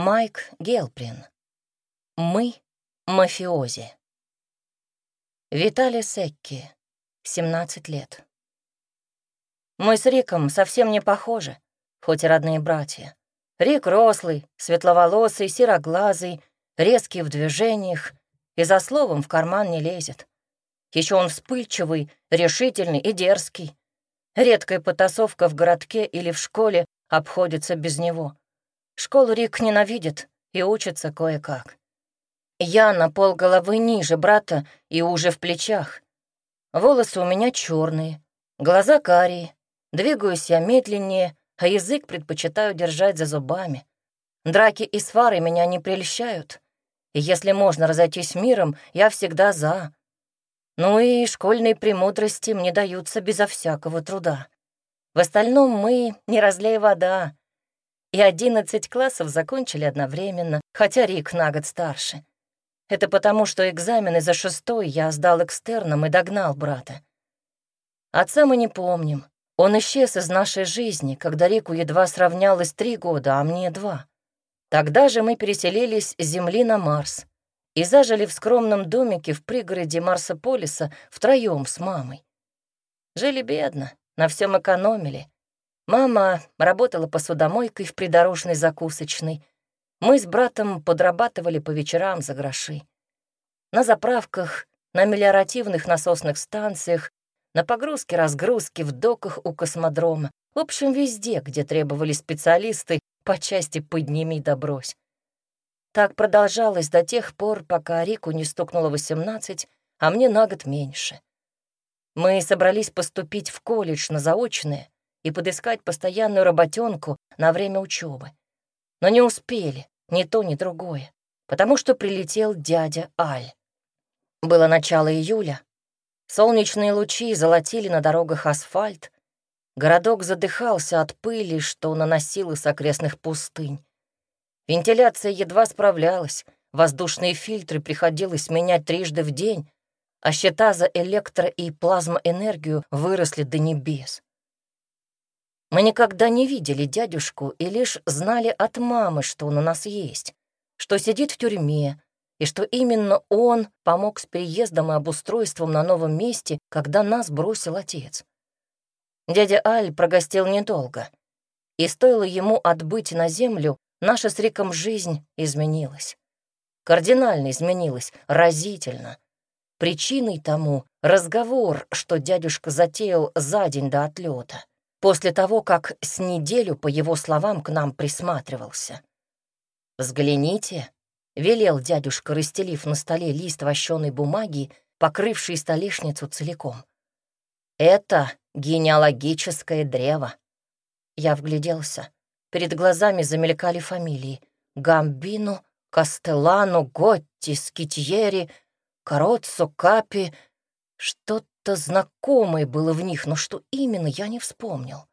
Майк Гелприн. Мы — мафиози. Виталий Секки, 17 лет. Мы с Риком совсем не похожи, хоть и родные братья. Рик рослый, светловолосый, сероглазый, резкий в движениях и за словом в карман не лезет. Еще он вспыльчивый, решительный и дерзкий. Редкая потасовка в городке или в школе обходится без него. Школу Рик ненавидит и учится кое-как. Я на пол головы ниже брата и уже в плечах. Волосы у меня черные, глаза карие, двигаюсь я медленнее, а язык предпочитаю держать за зубами. Драки и свары меня не прельщают, и если можно разойтись миром, я всегда за. Ну и школьные премудрости мне даются безо всякого труда. В остальном мы не разлей вода. И одиннадцать классов закончили одновременно, хотя Рик на год старше. Это потому, что экзамены за шестой я сдал экстерном и догнал брата. Отца мы не помним. Он исчез из нашей жизни, когда Рику едва сравнялось три года, а мне два. Тогда же мы переселились с Земли на Марс и зажили в скромном домике в пригороде Марсополиса втроем с мамой. Жили бедно, на всем экономили. Мама работала посудомойкой в придорожной закусочной. Мы с братом подрабатывали по вечерам за гроши. На заправках, на мелиоративных насосных станциях, на погрузке-разгрузке в доках у космодрома. В общем, везде, где требовались специалисты по части «подними да брось». Так продолжалось до тех пор, пока Рику не стукнуло 18, а мне на год меньше. Мы собрались поступить в колледж на заочное и подыскать постоянную работенку на время учебы. Но не успели ни то, ни другое, потому что прилетел дядя Аль. Было начало июля. Солнечные лучи золотили на дорогах асфальт. Городок задыхался от пыли, что наносило с окрестных пустынь. Вентиляция едва справлялась, воздушные фильтры приходилось менять трижды в день, а счета за электро- и плазмоэнергию выросли до небес. Мы никогда не видели дядюшку и лишь знали от мамы, что он у нас есть, что сидит в тюрьме, и что именно он помог с переездом и обустройством на новом месте, когда нас бросил отец. Дядя Аль прогостил недолго, и стоило ему отбыть на землю, наша с Риком жизнь изменилась. Кардинально изменилась, разительно. Причиной тому разговор, что дядюшка затеял за день до отлета, после того, как с неделю, по его словам, к нам присматривался. «Взгляните», — велел дядюшка, расстелив на столе лист вощеной бумаги, покрывший столешницу целиком. «Это генеалогическое древо». Я вгляделся. Перед глазами замелькали фамилии. Гамбино, Кастеллано, Готти, Скитьери, Короццо, Капи. Что-то знакомое было в них, но что именно, я не вспомнил.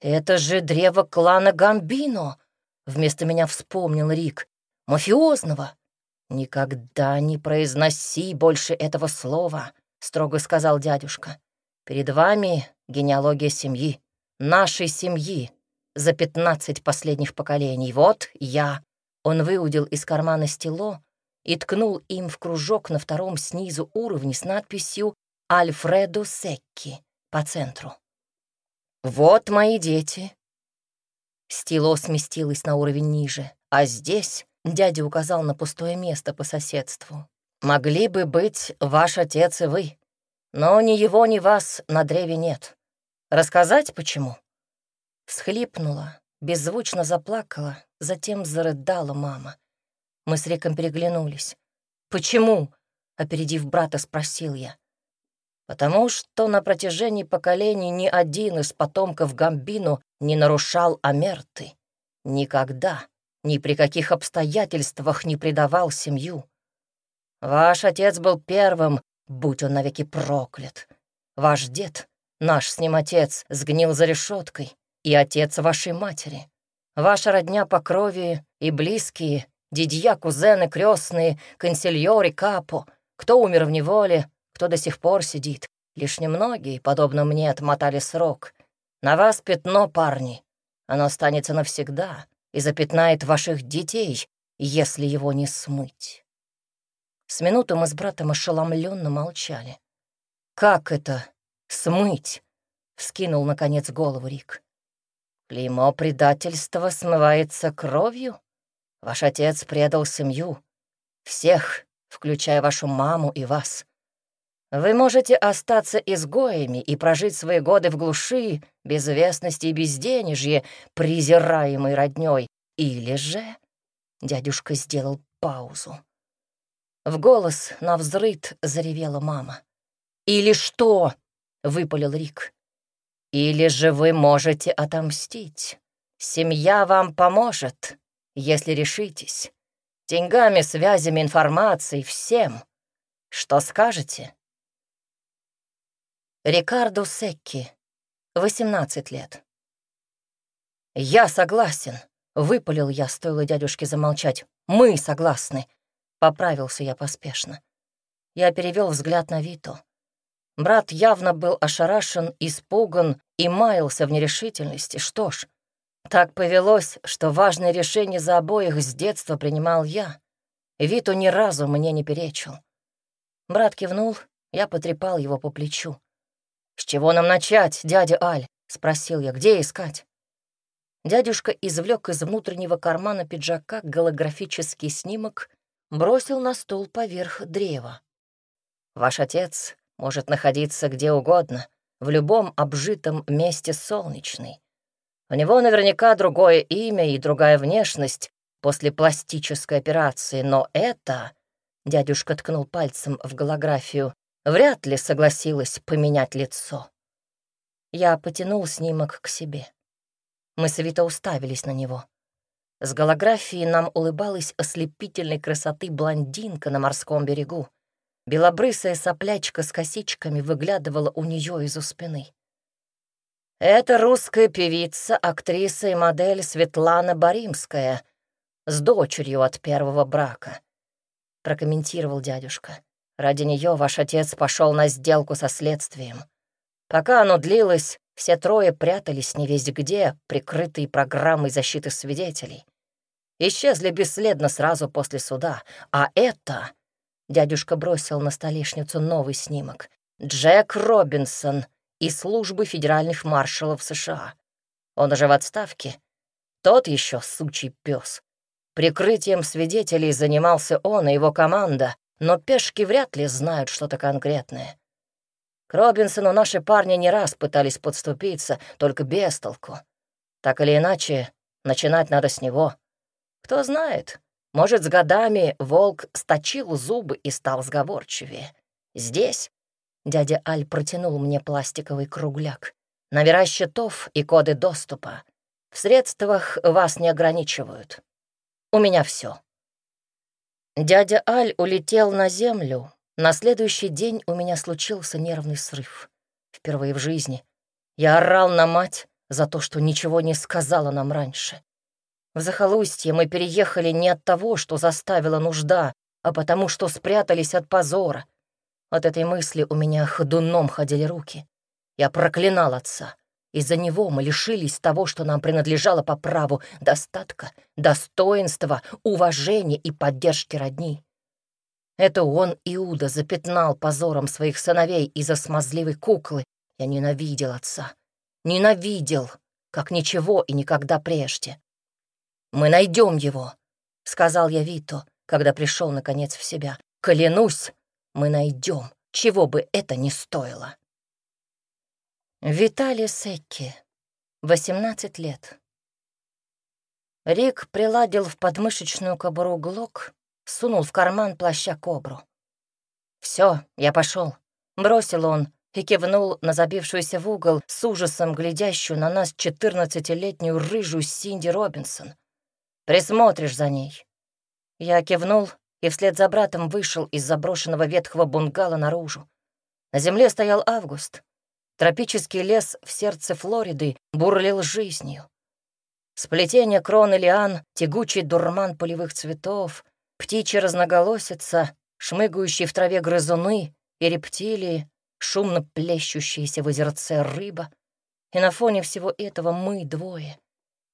«Это же древо клана Гамбино!» — вместо меня вспомнил Рик. «Мафиозного!» «Никогда не произноси больше этого слова», — строго сказал дядюшка. «Перед вами генеалогия семьи, нашей семьи, за пятнадцать последних поколений. Вот я». Он выудил из кармана стело и ткнул им в кружок на втором снизу уровне с надписью «Альфредо Секки» по центру. «Вот мои дети». Стело сместилось на уровень ниже, а здесь дядя указал на пустое место по соседству. «Могли бы быть ваш отец и вы, но ни его, ни вас на древе нет. Рассказать, почему?» Всхлипнула, беззвучно заплакала, затем зарыдала мама. Мы с Риком переглянулись. «Почему?» — опередив брата, спросил я. «Потому что на протяжении поколений ни один из потомков Гамбину не нарушал Амерты. Никогда, ни при каких обстоятельствах не предавал семью. Ваш отец был первым, будь он навеки проклят. Ваш дед, наш с ним отец, сгнил за решеткой и отец вашей матери. Ваша родня по крови и близкие, дядья, кузены, крестные, консильори, капо, кто умер в неволе, кто до сих пор сидит. Лишь немногие, подобно мне, отмотали срок. На вас пятно, парни. Оно останется навсегда, и запятнает ваших детей, если его не смыть. С минуту мы с братом ошеломленно молчали. «Как это? Смыть?» — вскинул, наконец, голову Рик. «Клеймо предательства смывается кровью? Ваш отец предал семью. Всех, включая вашу маму и вас. Вы можете остаться изгоями и прожить свои годы в глуши, безвестности и безденежье, презираемой роднёй. Или же...» Дядюшка сделал паузу. В голос на взрыт заревела мама. «Или что?» — выпалил Рик. «Или же вы можете отомстить. Семья вам поможет, если решитесь. Деньгами, связями, информацией, всем. Что скажете?» Рикардо Секки, 18 лет. «Я согласен», — выпалил я, стоило дядюшке замолчать. «Мы согласны», — поправился я поспешно. Я перевел взгляд на Виту. Брат явно был ошарашен, испуган и маялся в нерешительности. Что ж, так повелось, что важное решение за обоих с детства принимал я. Виту ни разу мне не перечил. Брат кивнул, я потрепал его по плечу. «С чего нам начать, дядя Аль?» — спросил я. «Где искать?» Дядюшка извлек из внутреннего кармана пиджака голографический снимок, бросил на стол поверх древа. «Ваш отец может находиться где угодно, в любом обжитом месте солнечной. У него наверняка другое имя и другая внешность после пластической операции, но это...» Дядюшка ткнул пальцем в голографию. Вряд ли согласилась поменять лицо. Я потянул снимок к себе. Мы с уставились на него. С голографии нам улыбалась ослепительной красоты блондинка на морском берегу. Белобрысая соплячка с косичками выглядывала у нее из-за спины. Это русская певица, актриса и модель Светлана Боримская с дочерью от первого брака, прокомментировал дядюшка. Ради нее ваш отец пошел на сделку со следствием. Пока оно длилось, все трое прятались не весь где, прикрытые программой защиты свидетелей. Исчезли бесследно сразу после суда, а это Дядюшка бросил на столешницу новый снимок. Джек Робинсон из службы федеральных маршалов США. Он уже в отставке. Тот еще сучий пес. Прикрытием свидетелей занимался он и его команда, но пешки вряд ли знают что-то конкретное. К Робинсону наши парни не раз пытались подступиться, только без толку. Так или иначе, начинать надо с него. Кто знает, может, с годами волк сточил зубы и стал сговорчивее. Здесь дядя Аль протянул мне пластиковый кругляк. Номера счетов и коды доступа. В средствах вас не ограничивают. У меня все. Дядя Аль улетел на землю. На следующий день у меня случился нервный срыв. Впервые в жизни. Я орал на мать за то, что ничего не сказала нам раньше. В захолустье мы переехали не от того, что заставила нужда, а потому что спрятались от позора. От этой мысли у меня ходуном ходили руки. Я проклинал отца. Из-за него мы лишились того, что нам принадлежало по праву достатка, достоинства, уважения и поддержки родни. Это он, Иуда, запятнал позором своих сыновей из-за смазливой куклы. Я ненавидел отца. Ненавидел, как ничего и никогда прежде. «Мы найдем его», — сказал я Вито, когда пришел наконец в себя. «Клянусь, мы найдем, чего бы это ни стоило». Виталий Секки, 18 лет. Рик приладил в подмышечную кобуру глок, сунул в карман плаща кобру. Все, я пошел, бросил он и кивнул на забившуюся в угол с ужасом глядящую на нас четырнадцатилетнюю рыжую Синди Робинсон. Присмотришь за ней». Я кивнул и вслед за братом вышел из заброшенного ветхого бунгало наружу. На земле стоял август. Тропический лес в сердце Флориды бурлил жизнью. Сплетение крон и лиан, тягучий дурман полевых цветов, птичья разноголосица, шмыгающие в траве грызуны и рептилии, шумно плещущиеся в озерце рыба. И на фоне всего этого мы двое,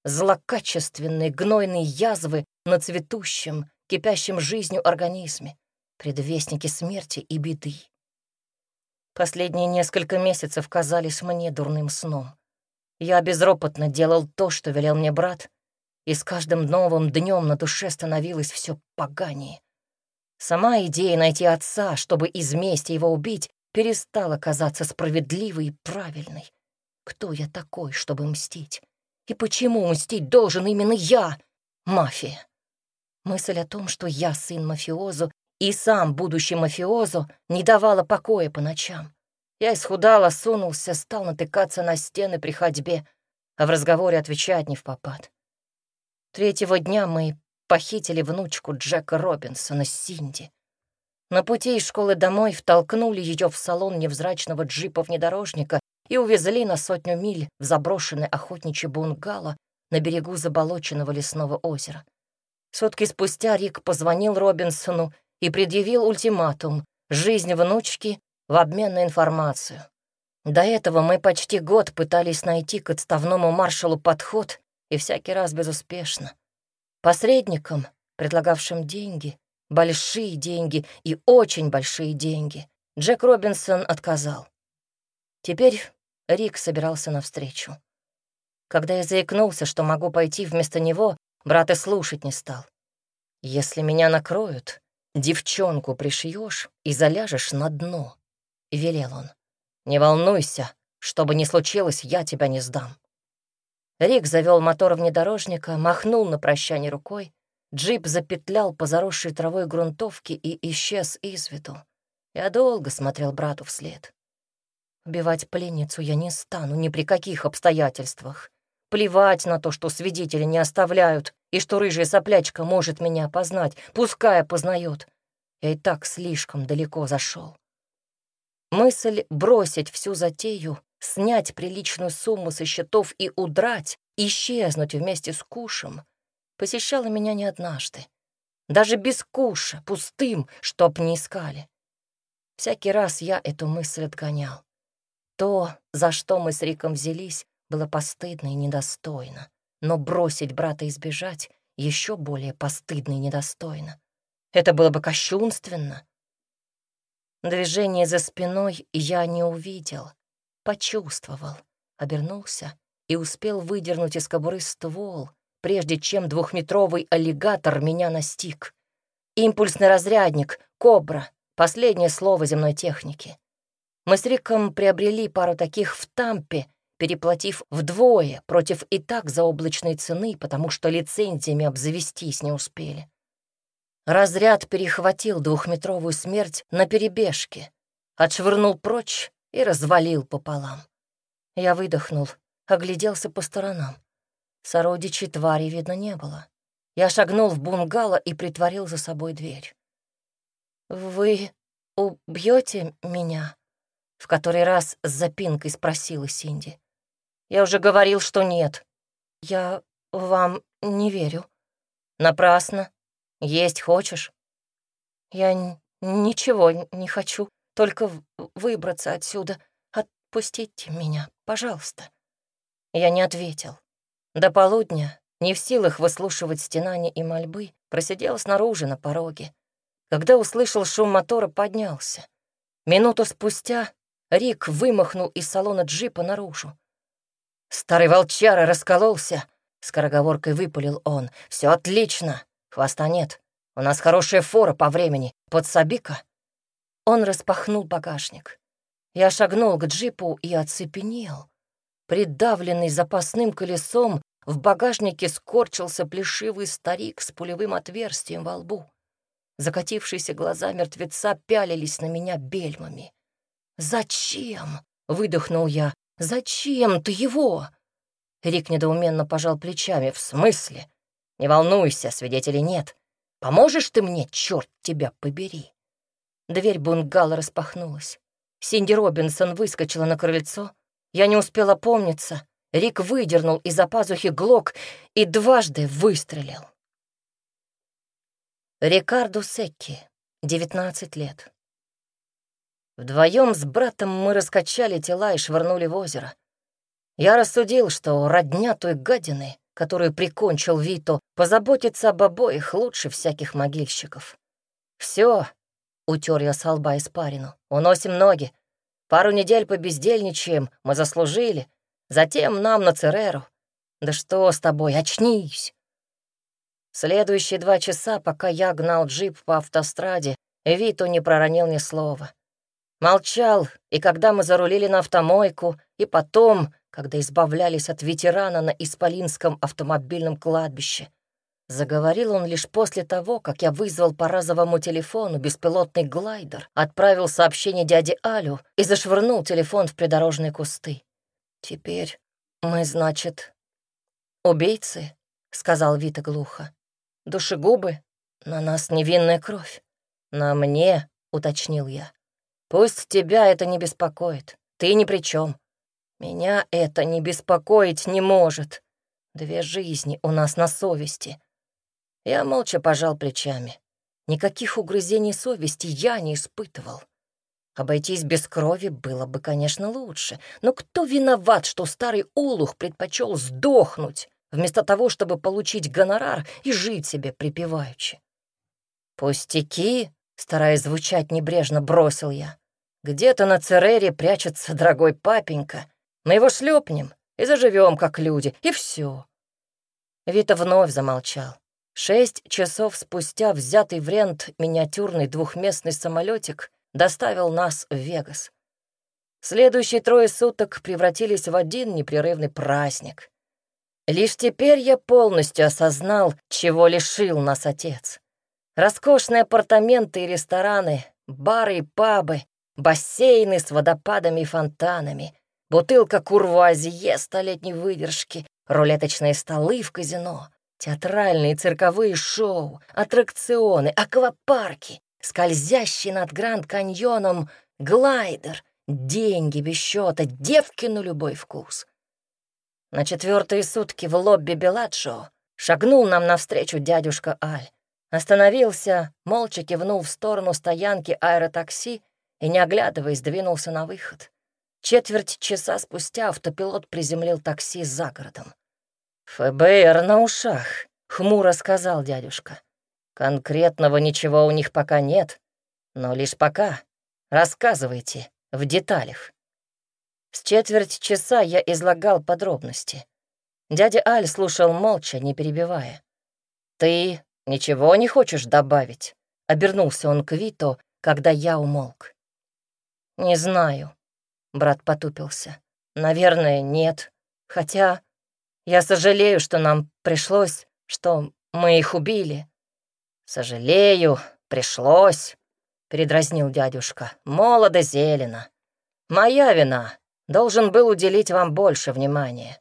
злокачественные гнойные язвы на цветущем, кипящем жизнью организме, предвестники смерти и беды. Последние несколько месяцев казались мне дурным сном. Я безропотно делал то, что велел мне брат, и с каждым новым днем на душе становилось все поганее. Сама идея найти отца, чтобы из мести его убить, перестала казаться справедливой и правильной. Кто я такой, чтобы мстить? И почему мстить должен именно я, мафия? Мысль о том, что я сын мафиозу и сам будущий мафиозу, не давала покоя по ночам. Я исхудал, сунулся, стал натыкаться на стены при ходьбе, а в разговоре отвечать не в попад. Третьего дня мы похитили внучку Джека Робинсона, Синди. На пути из школы домой втолкнули ее в салон невзрачного джипа-внедорожника и увезли на сотню миль в заброшенное охотничье бунгало на берегу заболоченного лесного озера. Сутки спустя Рик позвонил Робинсону и предъявил ультиматум — жизнь внучки в обмен на информацию. До этого мы почти год пытались найти к отставному маршалу подход и всякий раз безуспешно. Посредникам, предлагавшим деньги, большие деньги и очень большие деньги, Джек Робинсон отказал. Теперь Рик собирался навстречу. Когда я заикнулся, что могу пойти вместо него, брат и слушать не стал. «Если меня накроют, девчонку пришьешь и заляжешь на дно», — велел он. «Не волнуйся, что бы ни случилось, я тебя не сдам». Рик завел мотор внедорожника, махнул на прощание рукой. Джип запетлял по заросшей травой грунтовке и исчез из виду. Я долго смотрел брату вслед. Убивать пленницу я не стану ни при каких обстоятельствах. Плевать на то, что свидетели не оставляют, и что рыжая соплячка может меня опознать, пускай опознает. Я и так слишком далеко зашел. Мысль бросить всю затею снять приличную сумму со счетов и удрать, исчезнуть вместе с кушем, посещала меня не однажды. Даже без куша, пустым, чтоб не искали. Всякий раз я эту мысль отгонял. То, за что мы с Риком взялись, было постыдно и недостойно. Но бросить брата и сбежать еще более постыдно и недостойно. Это было бы кощунственно. Движение за спиной я не увидел, почувствовал, обернулся и успел выдернуть из кобуры ствол, прежде чем двухметровый аллигатор меня настиг. Импульсный разрядник, кобра, последнее слово земной техники. Мы с Риком приобрели пару таких в Тампе, переплатив вдвое против и так заоблачной цены, потому что лицензиями обзавестись не успели. Разряд перехватил двухметровую смерть на перебежке, отшвырнул прочь и развалил пополам. Я выдохнул, огляделся по сторонам. Сородичей твари видно не было. Я шагнул в бунгало и притворил за собой дверь. «Вы убьете меня?» — в который раз с запинкой спросила Синди. «Я уже говорил, что нет. Я вам не верю». «Напрасно. Есть хочешь?» «Я ничего не хочу только выбраться отсюда. Отпустите меня, пожалуйста». Я не ответил. До полудня, не в силах выслушивать стенания и мольбы, просидел снаружи на пороге. Когда услышал шум мотора, поднялся. Минуту спустя Рик вымахнул из салона джипа наружу. «Старый волчара раскололся», — скороговоркой выпалил он. Все отлично, хвоста нет. У нас хорошая фора по времени. Подсоби-ка». Он распахнул багажник. Я шагнул к джипу и оцепенел. Придавленный запасным колесом, в багажнике скорчился плешивый старик с пулевым отверстием во лбу. Закатившиеся глаза мертвеца пялились на меня бельмами. «Зачем?» — выдохнул я. «Зачем ты его?» Рик недоуменно пожал плечами. «В смысле? Не волнуйся, свидетелей нет. Поможешь ты мне, черт тебя побери?» Дверь бунгало распахнулась. Синди Робинсон выскочила на крыльцо. Я не успела помниться. Рик выдернул из-за пазухи глок и дважды выстрелил. Рикардо Секки, 19 лет. Вдвоем с братом мы раскачали тела и швырнули в озеро. Я рассудил, что родня той гадины которую прикончил Вито, позаботится об обоих лучше всяких могильщиков. Все, утер я с лба испарину, уносим ноги. Пару недель побездельничаем, мы заслужили. Затем нам на Цереру. Да что с тобой, очнись!» Следующие два часа, пока я гнал джип по автостраде, Вито не проронил ни слова. Молчал, и когда мы зарулили на автомойку, и потом, когда избавлялись от ветерана на Исполинском автомобильном кладбище. Заговорил он лишь после того, как я вызвал по разовому телефону беспилотный глайдер, отправил сообщение дяде Алю и зашвырнул телефон в придорожные кусты. «Теперь мы, значит, убийцы?» — сказал Вита глухо. «Душегубы? На нас невинная кровь. На мне», — уточнил я. «Пусть тебя это не беспокоит. Ты ни при чем. Меня это не беспокоить не может. Две жизни у нас на совести». Я молча пожал плечами. Никаких угрызений совести я не испытывал. Обойтись без крови было бы, конечно, лучше. Но кто виноват, что старый олух предпочел сдохнуть, вместо того, чтобы получить гонорар и жить себе припеваючи? «Пустяки», — стараясь звучать небрежно, бросил я. «Где-то на Церере прячется дорогой папенька. Мы его шлепнем и заживем как люди, и все». Вита вновь замолчал. Шесть часов спустя взятый в рент миниатюрный двухместный самолетик доставил нас в Вегас. Следующие трое суток превратились в один непрерывный праздник. Лишь теперь я полностью осознал, чего лишил нас отец. Роскошные апартаменты и рестораны, бары и пабы, бассейны с водопадами и фонтанами, бутылка курвуазье столетней выдержки, рулеточные столы в казино, театральные цирковые шоу, аттракционы, аквапарки, скользящий над Гранд-каньоном глайдер, деньги без счета, девки на любой вкус. На четвертые сутки в лобби Беладжо шагнул нам навстречу дядюшка Аль. Остановился, молча кивнул в сторону стоянки аэротакси и, не оглядываясь, двинулся на выход. Четверть часа спустя автопилот приземлил такси за городом. «ФБР на ушах», — хмуро сказал дядюшка. Конкретного ничего у них пока нет, но лишь пока. Рассказывайте в деталях. С четверть часа я излагал подробности. Дядя Аль слушал молча, не перебивая. «Ты ничего не хочешь добавить?» — обернулся он к Вито, когда я умолк. «Не знаю», — брат потупился. «Наверное, нет. Хотя я сожалею, что нам пришлось, что мы их убили. «Сожалею, пришлось», — передразнил дядюшка. «Молодо зелено. Моя вина. Должен был уделить вам больше внимания.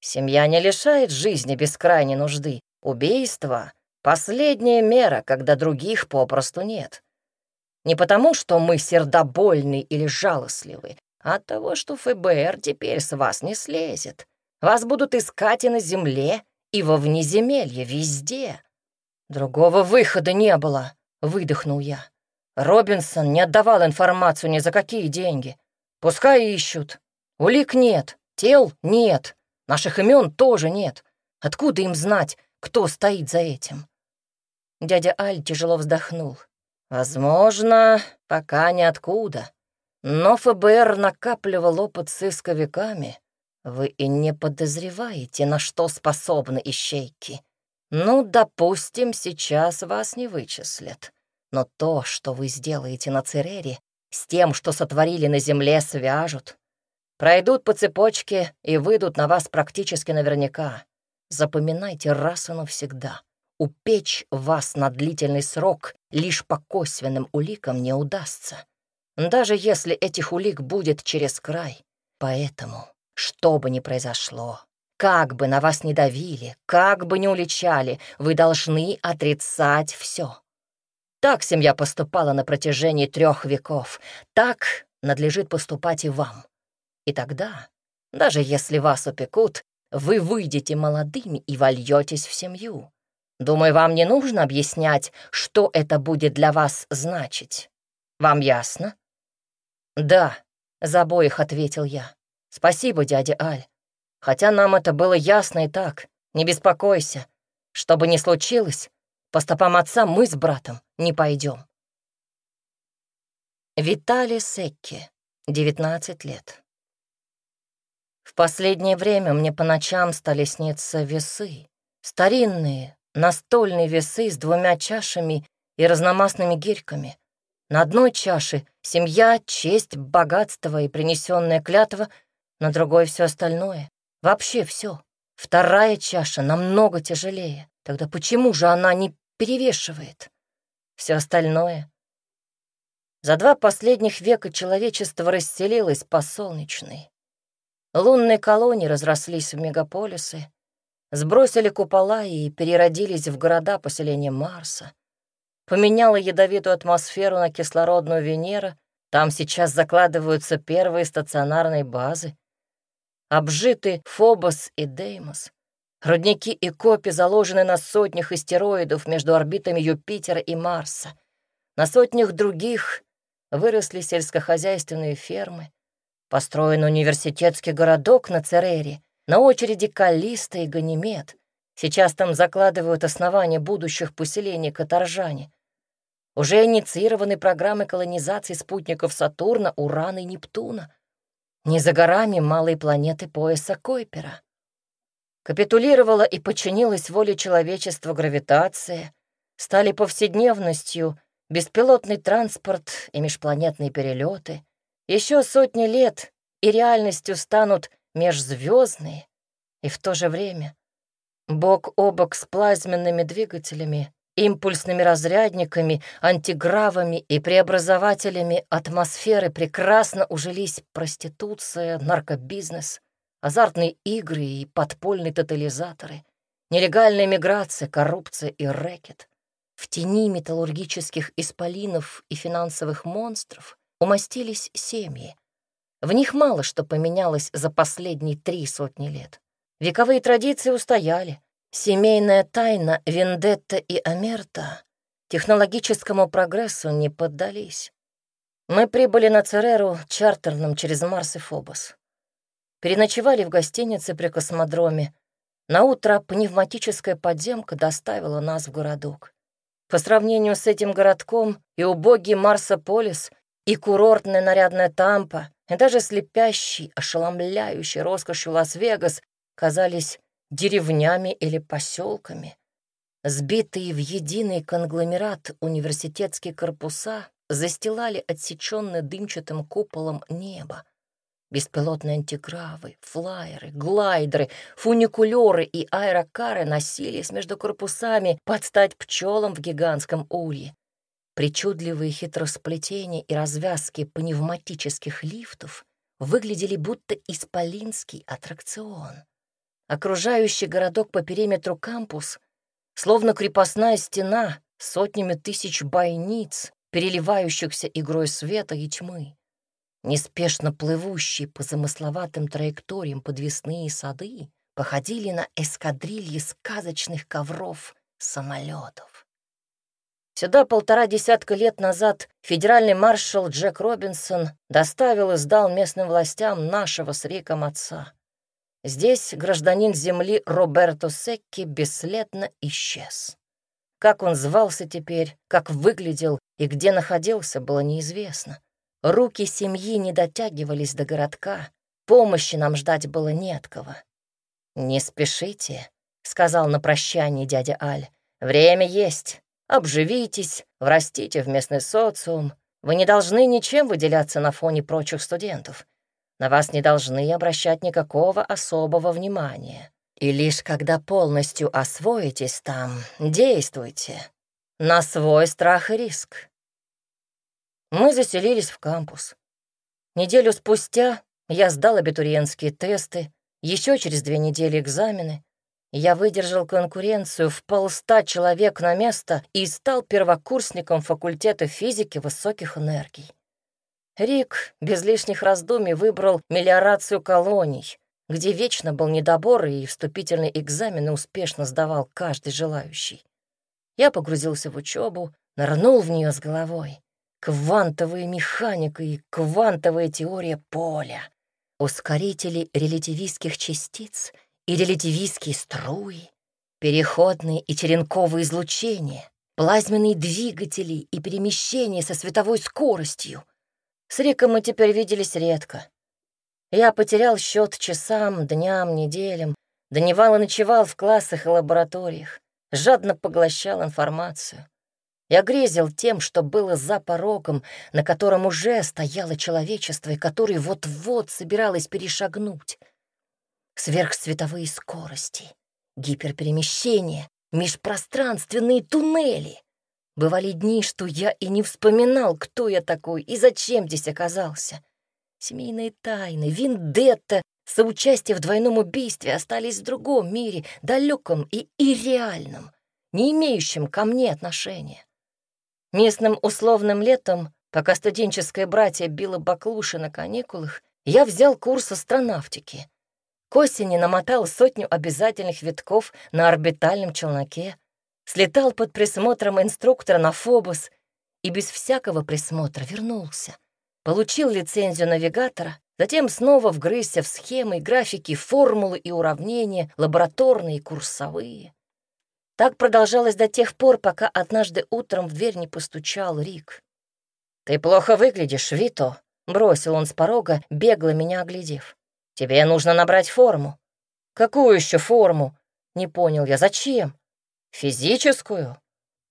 Семья не лишает жизни без крайней нужды. Убийство — последняя мера, когда других попросту нет. Не потому, что мы сердобольны или жалостливы, а от того, что ФБР теперь с вас не слезет. Вас будут искать и на земле, и во внеземелье, везде. «Другого выхода не было», — выдохнул я. «Робинсон не отдавал информацию ни за какие деньги. Пускай ищут. Улик нет, тел нет, наших имен тоже нет. Откуда им знать, кто стоит за этим?» Дядя Аль тяжело вздохнул. «Возможно, пока ниоткуда. Но ФБР накапливал опыт с. Вы и не подозреваете, на что способны ищейки. Ну, допустим, сейчас вас не вычислят. Но то, что вы сделаете на Церере, с тем, что сотворили на Земле, свяжут. Пройдут по цепочке и выйдут на вас практически наверняка. Запоминайте раз и навсегда. Упечь вас на длительный срок лишь по косвенным уликам не удастся. Даже если этих улик будет через край. Поэтому, что бы ни произошло, как бы на вас ни давили, как бы ни уличали, вы должны отрицать все. Так семья поступала на протяжении трех веков. Так надлежит поступать и вам. И тогда, даже если вас упекут, вы выйдете молодыми и вольетесь в семью. Думаю, вам не нужно объяснять, что это будет для вас значить. Вам ясно? Да, за обоих ответил я. Спасибо, дядя Аль. Хотя нам это было ясно и так. Не беспокойся. Что бы ни случилось, по стопам отца мы с братом не пойдем. Виталий Секки, 19 лет. В последнее время мне по ночам стали сниться весы. Старинные, настольные весы с двумя чашами и разномастными гирьками. На одной чаше — семья, честь, богатство и принесенная клятва, на другой — все остальное. Вообще все. Вторая чаша намного тяжелее. Тогда почему же она не перевешивает? Все остальное. За два последних века человечество расселилось по солнечной. Лунные колонии разрослись в мегаполисы, сбросили купола и переродились в города поселения Марса. Поменяла ядовитую атмосферу на кислородную Венера, там сейчас закладываются первые стационарные базы. Обжиты Фобос и Деймос. Рудники и копи заложены на сотнях астероидов между орбитами Юпитера и Марса. На сотнях других выросли сельскохозяйственные фермы. Построен университетский городок на Церере, на очереди Калиста и Ганимед. Сейчас там закладывают основания будущих поселений Каторжане. Уже инициированы программы колонизации спутников Сатурна, Урана и Нептуна. Не за горами малой планеты пояса Койпера. Капитулировала и подчинилась воле человечества гравитация, стали повседневностью беспилотный транспорт и межпланетные перелеты. Еще сотни лет и реальностью станут межзвездные, и в то же время бок о бок с плазменными двигателями импульсными разрядниками, антигравами и преобразователями атмосферы прекрасно ужились проституция, наркобизнес, азартные игры и подпольные тотализаторы, нелегальная миграция, коррупция и рэкет. В тени металлургических исполинов и финансовых монстров умостились семьи. В них мало что поменялось за последние три сотни лет. Вековые традиции устояли — Семейная тайна Вендетта и Амерта технологическому прогрессу не поддались. Мы прибыли на Цереру чартерным через Марс и Фобос. Переночевали в гостинице при космодроме. Наутро пневматическая подземка доставила нас в городок. По сравнению с этим городком и убогий Марсополис, и курортная нарядная Тампа, и даже слепящий, ошеломляющий роскошью Лас-Вегас казались деревнями или поселками. Сбитые в единый конгломерат университетские корпуса застилали отсеченное дымчатым куполом небо. Беспилотные антигравы, флайеры, глайдеры, фуникулеры и аэрокары носились между корпусами под стать пчелам в гигантском улье. Причудливые хитросплетения и развязки пневматических лифтов выглядели будто исполинский аттракцион. Окружающий городок по периметру кампус, словно крепостная стена с сотнями тысяч бойниц, переливающихся игрой света и тьмы. Неспешно плывущие по замысловатым траекториям подвесные сады походили на эскадрильи сказочных ковров самолетов. Сюда полтора десятка лет назад федеральный маршал Джек Робинсон доставил и сдал местным властям нашего с Риком отца. Здесь гражданин земли Роберто Секки бесследно исчез. Как он звался теперь, как выглядел и где находился, было неизвестно. Руки семьи не дотягивались до городка, помощи нам ждать было не от кого. «Не спешите», — сказал на прощание дядя Аль. «Время есть. Обживитесь, врастите в местный социум. Вы не должны ничем выделяться на фоне прочих студентов. На вас не должны обращать никакого особого внимания. И лишь когда полностью освоитесь там, действуйте. На свой страх и риск. Мы заселились в кампус. Неделю спустя я сдал абитуриентские тесты, еще через две недели экзамены. Я выдержал конкуренцию в полста человек на место и стал первокурсником факультета физики высоких энергий. Рик без лишних раздумий выбрал мелиорацию колоний, где вечно был недобор и вступительные экзамены успешно сдавал каждый желающий. Я погрузился в учебу, нырнул в нее с головой. Квантовая механика и квантовая теория поля, ускорители релятивистских частиц и релятивистские струи, переходные и черенковые излучения, плазменные двигатели и перемещения со световой скоростью. С Риком мы теперь виделись редко. Я потерял счет часам, дням, неделям, дневал и ночевал в классах и лабораториях, жадно поглощал информацию. Я грезил тем, что было за порогом, на котором уже стояло человечество и который вот-вот собиралось перешагнуть. Сверхсветовые скорости, гиперперемещение, межпространственные туннели. Бывали дни, что я и не вспоминал, кто я такой и зачем здесь оказался. Семейные тайны, виндетта, соучастие в двойном убийстве остались в другом мире, далеком и ирреальном, не имеющем ко мне отношения. Местным условным летом, пока студенческое братье било баклуши на каникулах, я взял курс астронавтики. К осени намотал сотню обязательных витков на орбитальном челноке, слетал под присмотром инструктора на Фобос и без всякого присмотра вернулся. Получил лицензию навигатора, затем снова вгрызся в схемы, графики, формулы и уравнения, лабораторные и курсовые. Так продолжалось до тех пор, пока однажды утром в дверь не постучал Рик. «Ты плохо выглядишь, Вито», — бросил он с порога, бегло меня оглядев. «Тебе нужно набрать форму». «Какую еще форму?» — не понял я. «Зачем?» «Физическую?»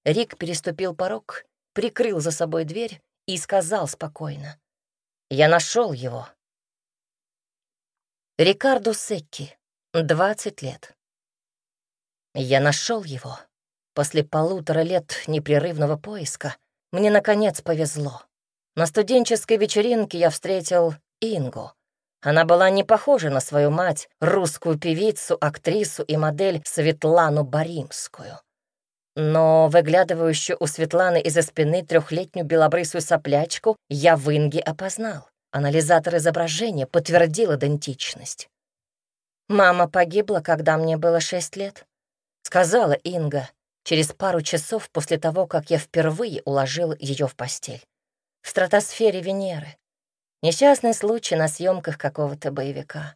Рик переступил порог, прикрыл за собой дверь и сказал спокойно. «Я нашел его». Рикардо Секки, 20 лет. Я нашел его. После полутора лет непрерывного поиска мне, наконец, повезло. На студенческой вечеринке я встретил Ингу. Она была не похожа на свою мать, русскую певицу, актрису и модель Светлану Баримскую. Но выглядывающую у Светланы из-за спины трехлетнюю белобрысую соплячку я в Инге опознал. Анализатор изображения подтвердил идентичность. Мама погибла, когда мне было шесть лет. — сказала Инга через пару часов после того, как я впервые уложил ее в постель. В стратосфере Венеры. Несчастный случай на съемках какого-то боевика.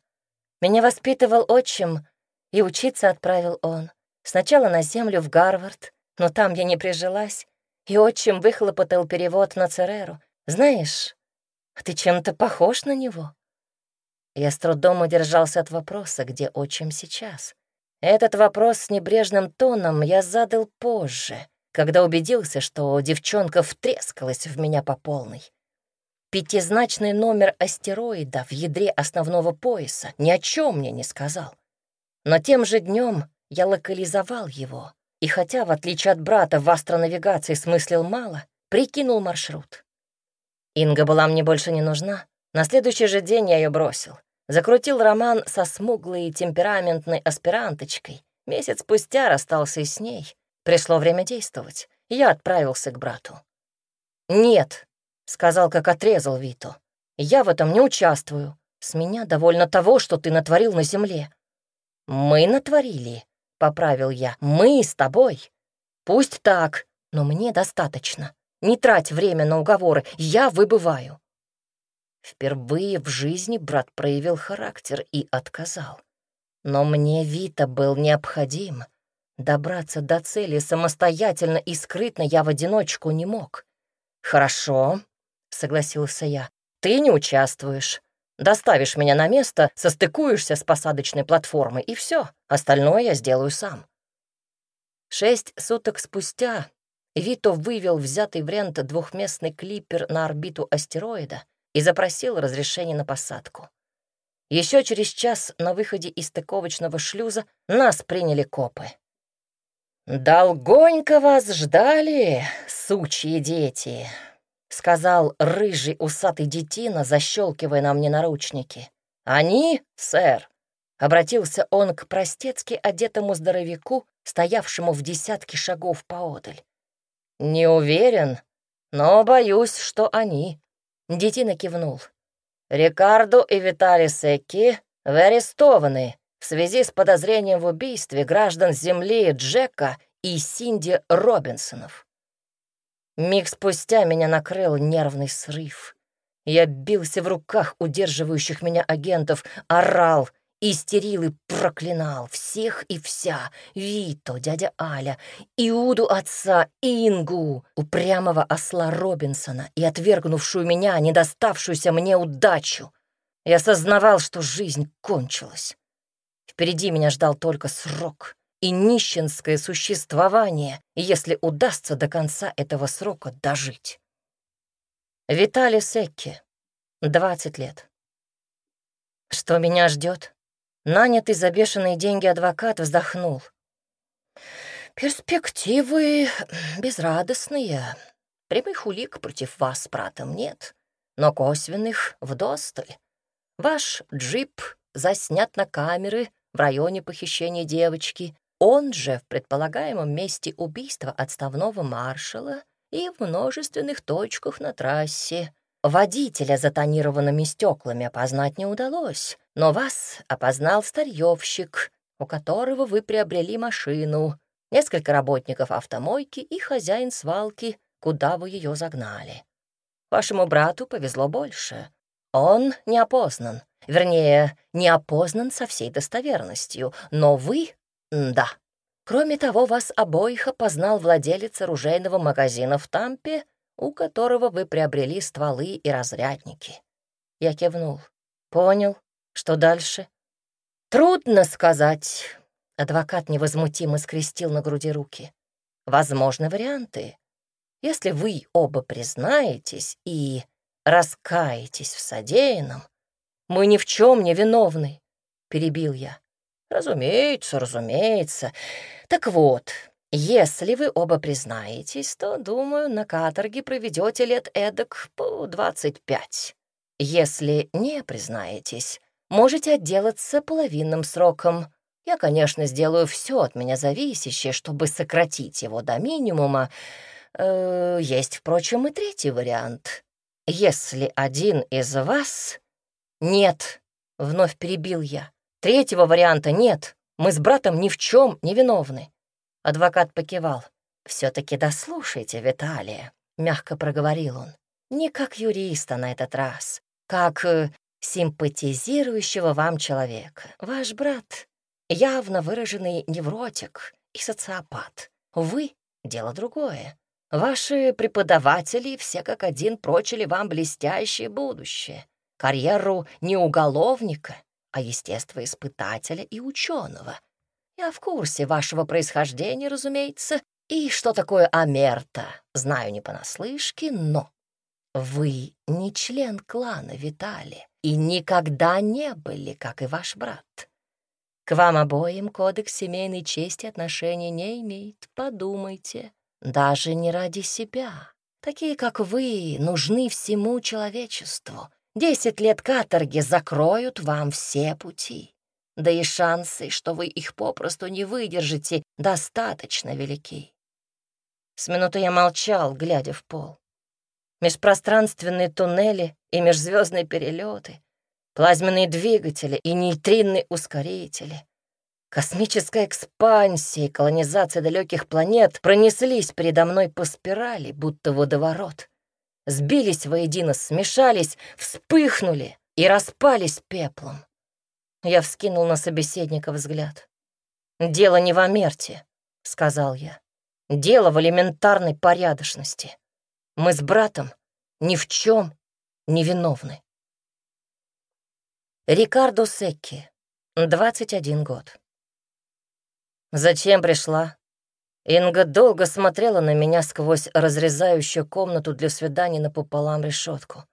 Меня воспитывал отчим, и учиться отправил он. Сначала на землю в Гарвард, но там я не прижилась, и отчим выхлопотал перевод на Цереру. Знаешь, а ты чем-то похож на него? Я с трудом удержался от вопроса, где отчим сейчас. Этот вопрос с небрежным тоном я задал позже, когда убедился, что девчонка втрескалась в меня по полной. Пятизначный номер астероида в ядре основного пояса ни о чем мне не сказал. Но тем же днем я локализовал его, и хотя, в отличие от брата, в астронавигации смыслил мало, прикинул маршрут. Инга была мне больше не нужна. На следующий же день я ее бросил. Закрутил роман со смуглой и темпераментной аспиранточкой. Месяц спустя расстался и с ней. Пришло время действовать. Я отправился к брату. «Нет», — сказал, как отрезал Виту. «Я в этом не участвую. С меня довольно того, что ты натворил на земле». «Мы натворили», — поправил я. «Мы с тобой. Пусть так, но мне достаточно. Не трать время на уговоры, я выбываю». Впервые в жизни брат проявил характер и отказал. Но мне Вита был необходим. Добраться до цели самостоятельно и скрытно я в одиночку не мог. «Хорошо», — согласился я, — «ты не участвуешь. Доставишь меня на место, состыкуешься с посадочной платформой, и все. Остальное я сделаю сам». Шесть суток спустя Вито вывел взятый в рент двухместный клипер на орбиту астероида, и запросил разрешение на посадку. Еще через час на выходе из стыковочного шлюза нас приняли копы. «Долгонько вас ждали, сучьи дети», — сказал рыжий усатый детина, защелкивая на мне наручники. «Они, сэр», — обратился он к простецки одетому здоровяку, стоявшему в десятке шагов поодаль. «Не уверен, но боюсь, что они». Детина кивнул. «Рикардо и Виталий Секки вы арестованы в связи с подозрением в убийстве граждан Земли Джека и Синди Робинсонов». Миг спустя меня накрыл нервный срыв. Я бился в руках удерживающих меня агентов, орал Истерил и проклинал всех и вся, Вито, дядя Аля, Иуду отца, Ингу, упрямого осла Робинсона и отвергнувшую меня, не доставшуюся мне удачу. Я осознавал, что жизнь кончилась. Впереди меня ждал только срок и нищенское существование, если удастся до конца этого срока дожить. Виталий Секки, 20 лет. Что меня ждет? Нанятый за бешеные деньги адвокат вздохнул. «Перспективы безрадостные. Прямых улик против вас братом нет, но косвенных вдосталь. Ваш джип заснят на камеры в районе похищения девочки, он же в предполагаемом месте убийства отставного маршала и в множественных точках на трассе. Водителя за тонированными стеклами опознать не удалось, но вас опознал старьевщик, у которого вы приобрели машину, несколько работников автомойки и хозяин свалки, куда вы ее загнали. Вашему брату повезло больше. Он не опознан, вернее, не опознан со всей достоверностью, но вы — да. Кроме того, вас обоих опознал владелец оружейного магазина в Тампе у которого вы приобрели стволы и разрядники. Я кивнул. Понял. Что дальше? Трудно сказать. Адвокат невозмутимо скрестил на груди руки. Возможны варианты. Если вы оба признаетесь и раскаетесь в содеянном, мы ни в чем не виновны, перебил я. Разумеется, разумеется. Так вот, если вы оба признаетесь, то, думаю, на каторге проведете лет эдак по двадцать пять. Если не признаетесь, можете отделаться половинным сроком. Я, конечно, сделаю все от меня зависящее, чтобы сократить его до минимума. Э, есть, впрочем, и третий вариант. Если один из вас... Нет, — вновь перебил я. Третьего варианта нет. Мы с братом ни в чем не виновны. Адвокат покивал. «Все-таки дослушайте, Виталия», — мягко проговорил он. «Не как юриста на этот раз, как э, симпатизирующего вам человека. Ваш брат — явно выраженный невротик и социопат. Вы — дело другое. Ваши преподаватели все как один прочили вам блестящее будущее, карьеру не уголовника, а естествоиспытателя и ученого. Я в курсе вашего происхождения, разумеется, и что такое Амерта, знаю не понаслышке, но вы не член клана Витали и никогда не были, как и ваш брат. К вам обоим кодекс семейной чести отношения не имеет, подумайте. Даже не ради себя. Такие, как вы, нужны всему человечеству. Десять лет каторги закроют вам все пути. Да и шансы, что вы их попросту не выдержите, достаточно велики. С минуты я молчал, глядя в пол. Межпространственные туннели и межзвездные перелеты, плазменные двигатели и нейтринные ускорители, космическая экспансия и колонизация далеких планет пронеслись передо мной по спирали, будто водоворот. Сбились воедино, смешались, вспыхнули и распались пеплом. Я вскинул на собеседника взгляд. «Дело не в Амерте», — сказал я. «Дело в элементарной порядочности. Мы с братом ни в чем не виновны». Рикардо Секки, 21 год. «Зачем пришла?» Инга долго смотрела на меня сквозь разрезающую комнату для свиданий напополам решетку.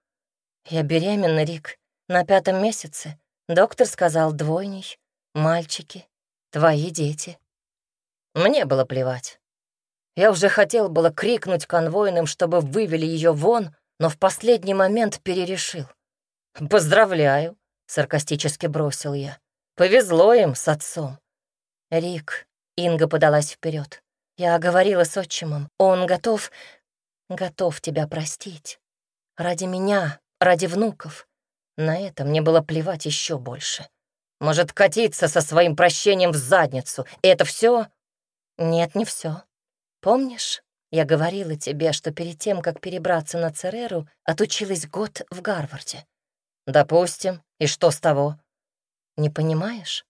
«Я беременна, Рик, на пятом месяце. Доктор сказал двойней, мальчики, твои дети. Мне было плевать. Я уже хотел было крикнуть конвойным, чтобы вывели ее вон, но в последний момент перерешил. «Поздравляю», — саркастически бросил я. «Повезло им с отцом». «Рик», — Инга подалась вперед. «Я говорила с отчимом. Он готов... готов тебя простить. Ради меня, ради внуков. На это мне было плевать еще больше. Может, катиться со своим прощением в задницу. И это все? Нет, не все. Помнишь, я говорила тебе, что перед тем, как перебраться на Цереру, отучилась год в Гарварде? Допустим. И что с того? Не понимаешь?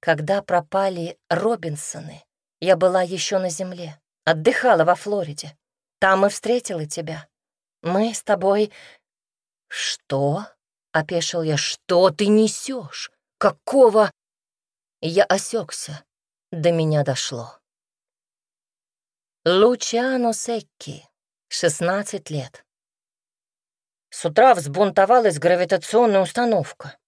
Когда пропали Робинсоны, я была еще на земле, отдыхала во Флориде. Там и встретила тебя. Мы с тобой... Что? — опешил я. Что ты несешь? Какого? Я осекся. До меня дошло. Лучано Секки, 16 лет. С утра взбунтовалась гравитационная установка.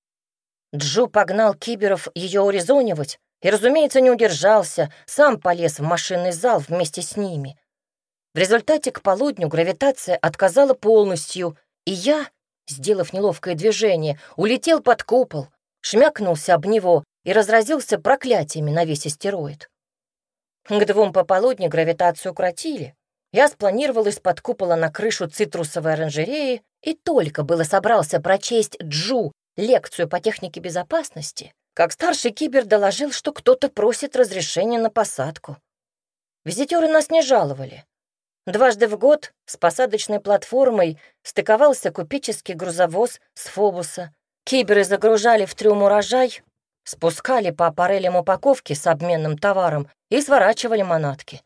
Джу погнал киберов ее урезонивать и, разумеется, не удержался, сам полез в машинный зал вместе с ними. В результате к полудню гравитация отказала полностью, и я, сделав неловкое движение, улетел под купол, шмякнулся об него и разразился проклятиями на весь астероид. К двум пополудни гравитацию укротили. Я спланировал из-под купола на крышу цитрусовой оранжереи и только было собрался прочесть Джу лекцию по технике безопасности, как старший кибер доложил, что кто-то просит разрешения на посадку. Визитеры нас не жаловали. Дважды в год с посадочной платформой стыковался купеческий грузовоз с Фобуса. Киберы загружали в трюм урожай, спускали по аппарелям упаковки с обменным товаром и сворачивали манатки.